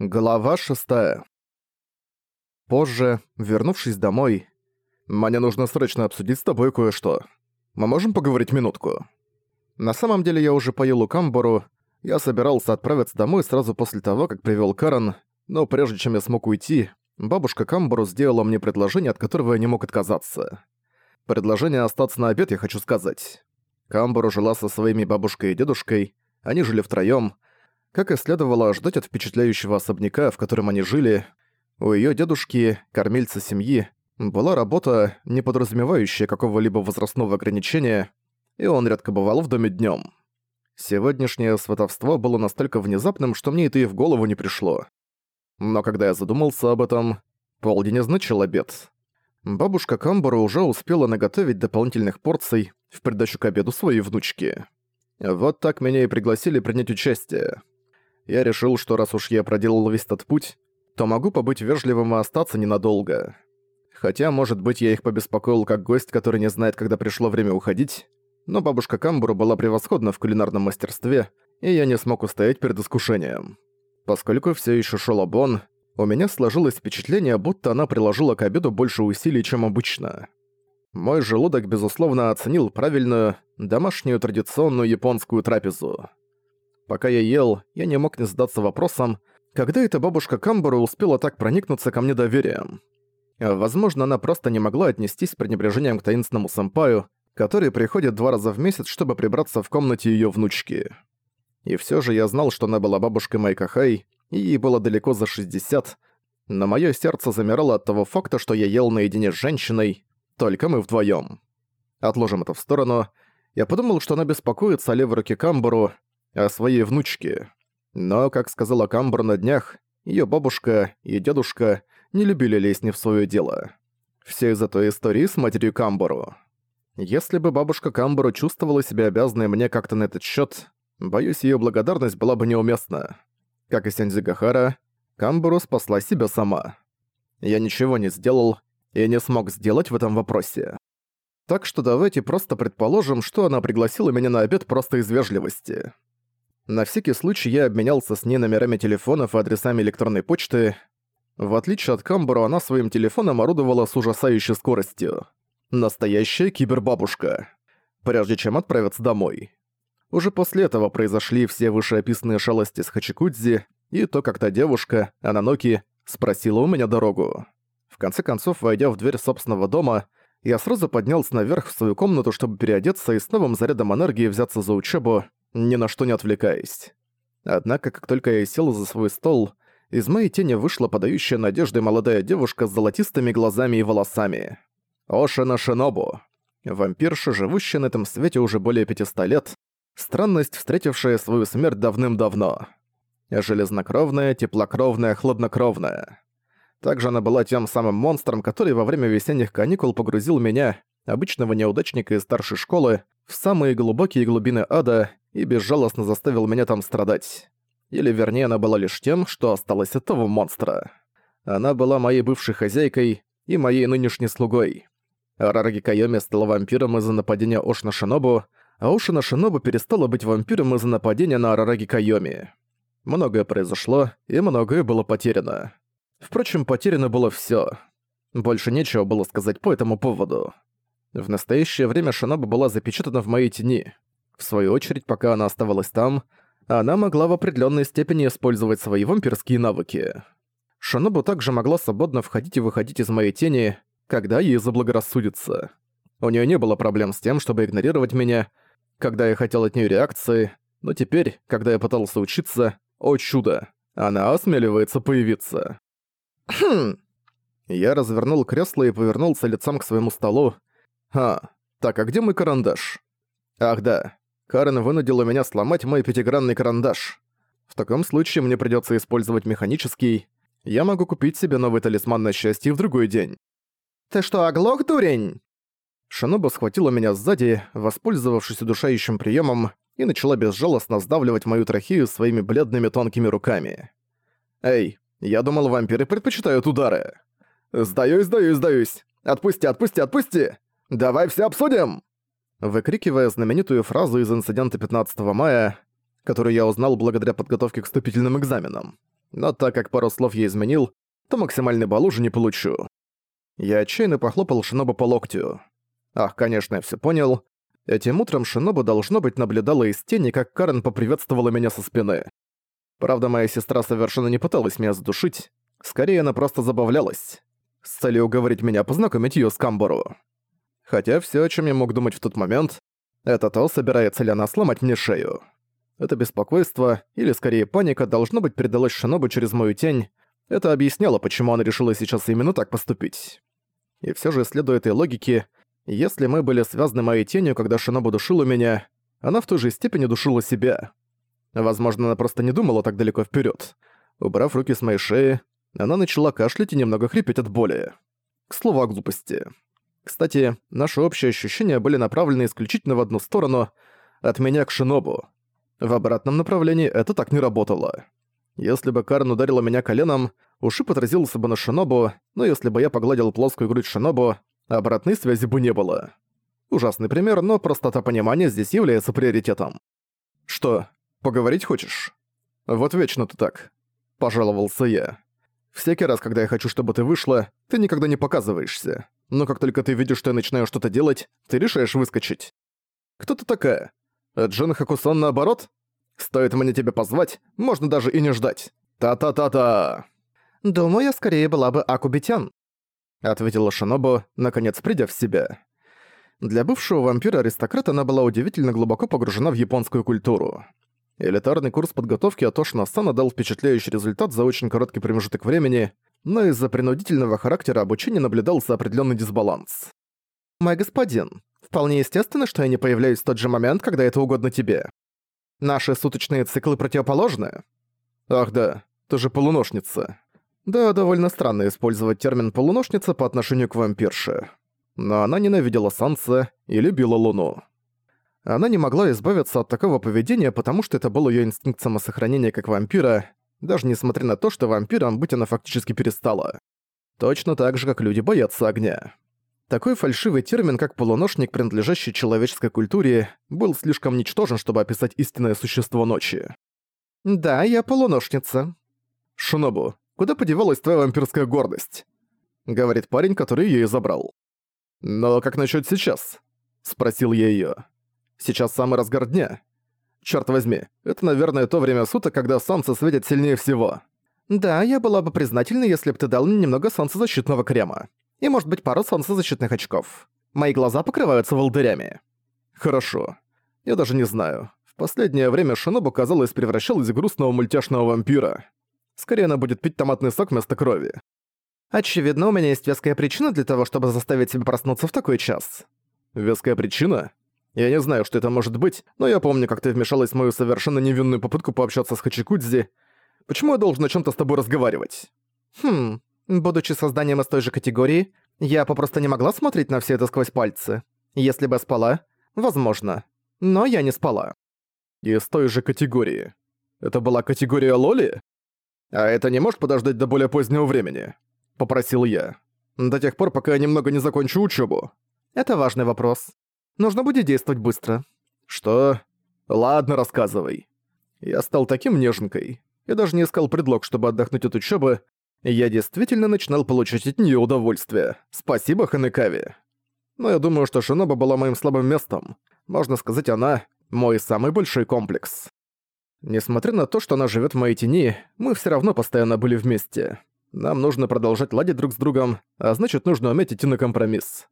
Глава шестая. Позже, вернувшись домой, «Мне нужно срочно обсудить с тобой кое-что. Мы можем поговорить минутку?» На самом деле я уже поел у Камбору, я собирался отправиться домой сразу после того, как привел Карен, но прежде чем я смог уйти, бабушка Камбору сделала мне предложение, от которого я не мог отказаться. Предложение остаться на обед, я хочу сказать. Камбору жила со своими бабушкой и дедушкой, они жили втроём, как и следовало ожидать от впечатляющего особняка, в котором они жили, у её дедушки, кормильца семьи, была работа, не подразумевающая какого-либо возрастного ограничения, и он редко бывал в доме днём. Сегодняшнее сватовство было настолько внезапным, что мне это и в голову не пришло. Но когда я задумался об этом, полдень означал обед. Бабушка Камбара уже успела наготовить дополнительных порций в придачу к обеду своей внучки. Вот так меня и пригласили принять участие. Я решил, что раз уж я проделал весь этот путь, то могу побыть вежливым и остаться ненадолго. Хотя, может быть, я их побеспокоил как гость, который не знает, когда пришло время уходить, но бабушка Камбуру была превосходна в кулинарном мастерстве, и я не смог устоять перед искушением. Поскольку все еще шел обон, у меня сложилось впечатление, будто она приложила к обеду больше усилий, чем обычно. Мой желудок, безусловно, оценил правильную, домашнюю традиционную японскую трапезу. Пока я ел, я не мог не задаться вопросом, когда эта бабушка Камбара успела так проникнуться ко мне доверием. Возможно, она просто не могла отнестись с пренебрежением к таинственному сэмпаю, который приходит два раза в месяц, чтобы прибраться в комнате её внучки. И всё же я знал, что она была бабушкой Майкахай, и ей было далеко за 60, но моё сердце замирало от того факта, что я ел наедине с женщиной, только мы вдвоём. Отложим это в сторону. Я подумал, что она беспокоится о левой руке Камбару, о своей внучке. Но, как сказала Камбр на днях, её бабушка и дедушка не любили лезть не в своё дело. Все из-за той истории с матерью Камбору. Если бы бабушка Камбору чувствовала себя обязанной мне как-то на этот счёт, боюсь, её благодарность была бы неуместна. Как и Сензи Гахара, Камбору спасла себя сама. Я ничего не сделал и не смог сделать в этом вопросе. Так что давайте просто предположим, что она пригласила меня на обед просто из вежливости. На всякий случай я обменялся с ней номерами телефонов и адресами электронной почты. В отличие от Камборо, она своим телефоном орудовала с ужасающей скоростью. Настоящая кибербабушка. Прежде чем отправиться домой. Уже после этого произошли все вышеописанные шалости с Хачикудзи и то, как та девушка, Ананоки, спросила у меня дорогу. В конце концов, войдя в дверь собственного дома, я сразу поднялся наверх в свою комнату, чтобы переодеться и с новым зарядом энергии взяться за учебу, ни на что не отвлекаясь. Однако, как только я сел за свой стол, из моей тени вышла подающая надеждой молодая девушка с золотистыми глазами и волосами. Ошина Шинобу. Вампирша, живущая на этом свете уже более 500 лет, странность, встретившая свою смерть давным-давно. Железнокровная, теплокровная, хладнокровная. Также она была тем самым монстром, который во время весенних каникул погрузил меня, обычного неудачника из старшей школы, в самые глубокие глубины ада и безжалостно заставил меня там страдать. Или вернее, она была лишь тем, что осталось от того монстра. Она была моей бывшей хозяйкой и моей нынешней слугой. Арараги Кайоми стала вампиром из-за нападения Ошна Шинобу, а Ошина Шинобу перестала быть вампиром из-за нападения на Арараги Кайоми. Многое произошло, и многое было потеряно. Впрочем, потеряно было всё. Больше нечего было сказать по этому поводу. В настоящее время Шинобу была запечатана в моей тени. В свою очередь, пока она оставалась там, она могла в определенной степени использовать свои вампирские навыки. Шинобу также могла свободно входить и выходить из моей тени, когда ей заблагорассудится. У нее не было проблем с тем, чтобы игнорировать меня, когда я хотел от нее реакции, но теперь, когда я пытался учиться, о чудо, она осмеливается появиться. Хм. Я развернул кресло и повернулся лицом к своему столу, а, так, а где мой карандаш? Ах да, Карен вынудила меня сломать мой пятигранный карандаш. В таком случае мне придётся использовать механический. Я могу купить себе новый талисман на счастье в другой день. «Ты что, оглох, дурень?» Шиноба схватила меня сзади, воспользовавшись удушающим приемом, и начала безжалостно сдавливать мою трахею своими бледными тонкими руками. «Эй, я думал, вампиры предпочитают удары. Сдаюсь, сдаюсь, сдаюсь. Отпусти, отпусти, отпусти!» «Давай все обсудим!» Выкрикивая знаменитую фразу из инцидента 15 мая, которую я узнал благодаря подготовке к вступительным экзаменам. но так как пару слов я изменил, то максимальный балл уже не получу. Я отчаянно похлопал Шинобу по локтю. Ах, конечно, я все понял. Этим утром Шинобу, должно быть, наблюдала из тени, как Карен поприветствовала меня со спины. Правда, моя сестра совершенно не пыталась меня задушить. Скорее, она просто забавлялась. С целью уговорить меня познакомить её с Камбору. Хотя всё, о чём я мог думать в тот момент, это то, собирается ли она сломать мне шею. Это беспокойство, или скорее паника, должно быть передалось Шинобу через мою тень. Это объясняло, почему она решила сейчас именно так поступить. И всё же, следуя этой логике, если мы были связаны моей тенью, когда Шинобу душила меня, она в той же степени душила себя. Возможно, она просто не думала так далеко вперед. Убрав руки с моей шеи, она начала кашлять и немного хрипеть от боли. К слову о глупости. Кстати, наши общие ощущения были направлены исключительно в одну сторону, от меня к Шинобу. В обратном направлении это так не работало. Если бы Карн ударила меня коленом, ушиб отразился бы на Шинобу, но если бы я погладил плоскую грудь Шинобу, обратной связи бы не было. Ужасный пример, но простота понимания здесь является приоритетом. «Что, поговорить хочешь?» «Вот вечно ты так», — пожаловался я. «Всякий раз, когда я хочу, чтобы ты вышла, ты никогда не показываешься. Но как только ты видишь, что я начинаю что-то делать, ты решаешь выскочить. Кто ты такая? Джин Хакусон наоборот? Стоит мне тебя позвать, можно даже и не ждать. Та-та-та-та!» «Думаю, я скорее была бы Акубитян», — ответила Шинобу, наконец придя в себя. Для бывшего вампира-аристократа она была удивительно глубоко погружена в японскую культуру. Элитарный курс подготовки от Ошна-сана дал впечатляющий результат за очень короткий промежуток времени, но из-за принудительного характера обучения наблюдался определенный дисбаланс. «Мой господин, вполне естественно, что я не появляюсь в тот же момент, когда это угодно тебе. Наши суточные циклы противоположны?» «Ах да, ты же полуношница». Да, довольно странно использовать термин «полуношница» по отношению к вампирше. Но она ненавидела Санса и любила Луну. Она не могла избавиться от такого поведения, потому что это был её инстинкт самосохранения как вампира, даже несмотря на то, что вампиром быть она фактически перестала. Точно так же, как люди боятся огня. Такой фальшивый термин, как полуношник, принадлежащий человеческой культуре, был слишком ничтожен, чтобы описать истинное существо ночи. «Да, я полуношница». «Шинобу, куда подевалась твоя вампирская гордость?» — говорит парень, который её забрал. «Но как насчёт сейчас?» — спросил я её. Сейчас самый разгар дня. Черт возьми, это, наверное, то время суток, когда солнце светит сильнее всего. Да, я была бы признательна, если бы ты дал мне немного солнцезащитного крема. И, может быть, пару солнцезащитных очков. Мои глаза покрываются волдырями. Хорошо. Я даже не знаю. В последнее время Шинобу, казалось, превращалась в грустного мультяшного вампира. Скорее она будет пить томатный сок вместо крови. Очевидно, у меня есть веская причина для того, чтобы заставить себя проснуться в такой час. Веская причина? Я не знаю, что это может быть, но я помню, как ты вмешалась в мою совершенно невинную попытку пообщаться с Хачикудзи. Почему я должен о чем то с тобой разговаривать? Хм, будучи созданием из той же категории, я попросту не могла смотреть на все это сквозь пальцы. Если бы спала, возможно. Но я не спала. Из той же категории. Это была категория Лоли? А это не может подождать до более позднего времени? Попросил я. До тех пор, пока я немного не закончу учебу. Это важный вопрос. Нужно будет действовать быстро». «Что? Ладно, рассказывай». Я стал таким неженкой. Я даже не искал предлог, чтобы отдохнуть от учебы. Я действительно начинал получать от нее удовольствие. Спасибо Ханекаве. Но я думаю, что Шиноба была моим слабым местом. Можно сказать, она — мой самый большой комплекс. Несмотря на то, что она живет в моей тени, мы все равно постоянно были вместе. Нам нужно продолжать ладить друг с другом, а значит, нужно уметь идти на компромисс.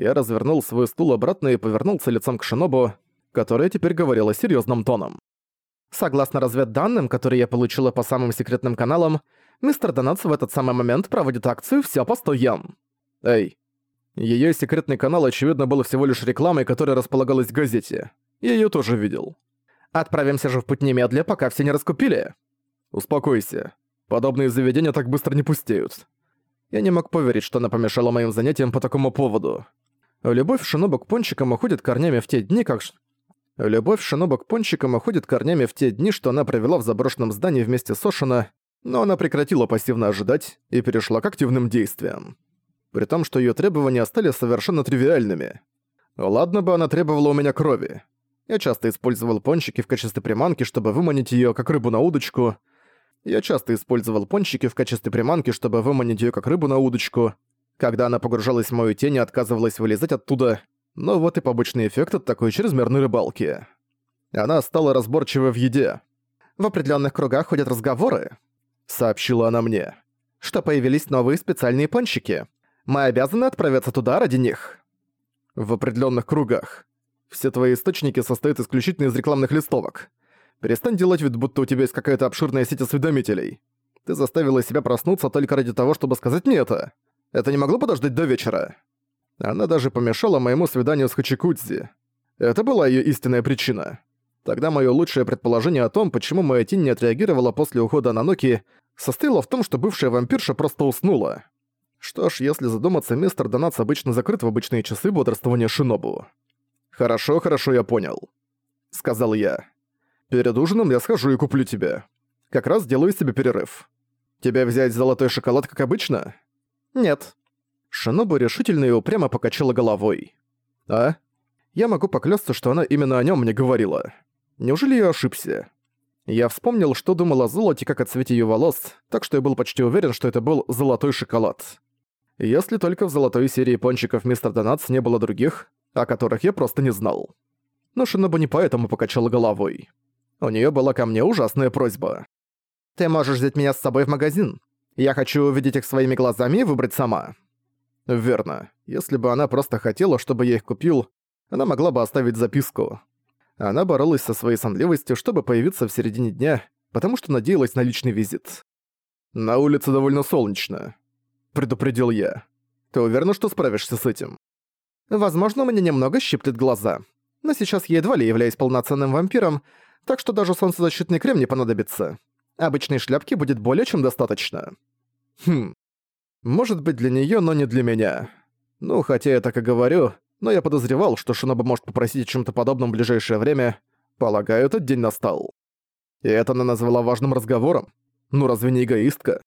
Я развернул свой стул обратно и повернулся лицом к Шинобу, которая теперь говорила серьезным тоном. Согласно разведданным, которые я получила по самым секретным каналам, мистер Донатс в этот самый момент проводит акцию «Всё по 100 йен». Эй. Её секретный канал, очевидно, был всего лишь рекламой, которая располагалась в газете. Я её тоже видел. Отправимся же в путь немедля, пока все не раскупили. Успокойся. Подобные заведения так быстро не пустеют. Я не мог поверить, что она помешала моим занятиям по такому поводу. Любовь Шиноба к пончикам уходит корнями в те дни, как... Любовь Шиноба к пончикам уходит корнями в те дни, что она провела в заброшенном здании вместе с Ошина, но она прекратила пассивно ожидать и перешла к активным действиям. При том, что её требования стали совершенно тривиальными. Ладно бы она требовала у меня крови. Я часто использовал пончики в качестве приманки, чтобы выманить её, как рыбу на удочку. Я часто использовал пончики в качестве приманки, чтобы выманить её как рыбу на удочку. Когда она погружалась в мою тень и отказывалась вылезать оттуда, но вот и побочный эффект от такой чрезмерной рыбалки. Она стала разборчивой в еде. «В определённых кругах ходят разговоры», — сообщила она мне, «что появились новые специальные пончики. Мы обязаны отправиться туда ради них». «В определённых кругах. Все твои источники состоят исключительно из рекламных листовок. Перестань делать вид, будто у тебя есть какая-то обширная сеть осведомителей. Ты заставила себя проснуться только ради того, чтобы сказать мне это. Это не могло подождать до вечера. Она даже помешала моему свиданию с Хачикудзи. Это была её истинная причина. Тогда моё лучшее предположение о том, почему моя тень не отреагировала после ухода Наноки, состояло в том, что бывшая вампирша просто уснула. Что ж, если задуматься, мистер Донац обычно закрыт в обычные часы бодрствования Шинобу. «Хорошо, хорошо, я понял», — сказал я. Перед ужином я схожу и куплю тебе. Как раз сделаю себе перерыв. Тебе взять золотой шоколад, как обычно? Нет. Шинобу решительно и упрямо покачала головой. А? Я могу поклясться, что она именно о нем мне говорила. Неужели я ошибся? Я вспомнил, что думал о золоте как о цвете ее волос, так что я был почти уверен, что это был золотой шоколад. Если только в золотой серии пончиков Мистер Донатс не было других, о которых я просто не знал. Но Шинобу не поэтому покачала головой. У нее была ко мне ужасная просьба. «Ты можешь взять меня с собой в магазин. Я хочу увидеть их своими глазами и выбрать сама». Верно. Если бы она просто хотела, чтобы я их купил, она могла бы оставить записку. Она боролась со своей сонливостью, чтобы появиться в середине дня, потому что надеялась на личный визит. «На улице довольно солнечно», — предупредил я. «Ты уверена, что справишься с этим?» «Возможно, мне немного щиплет глаза. Но сейчас я едва ли являюсь полноценным вампиром, так что даже солнцезащитный крем не понадобится. Обычной шляпки будет более чем достаточно. Хм. Может быть для неё, но не для меня. Ну, хотя я так и говорю, но я подозревал, что Шиноба может попросить о чём-то подобном в ближайшее время. Полагаю, этот день настал. И это она назвала важным разговором? Ну разве не эгоистка?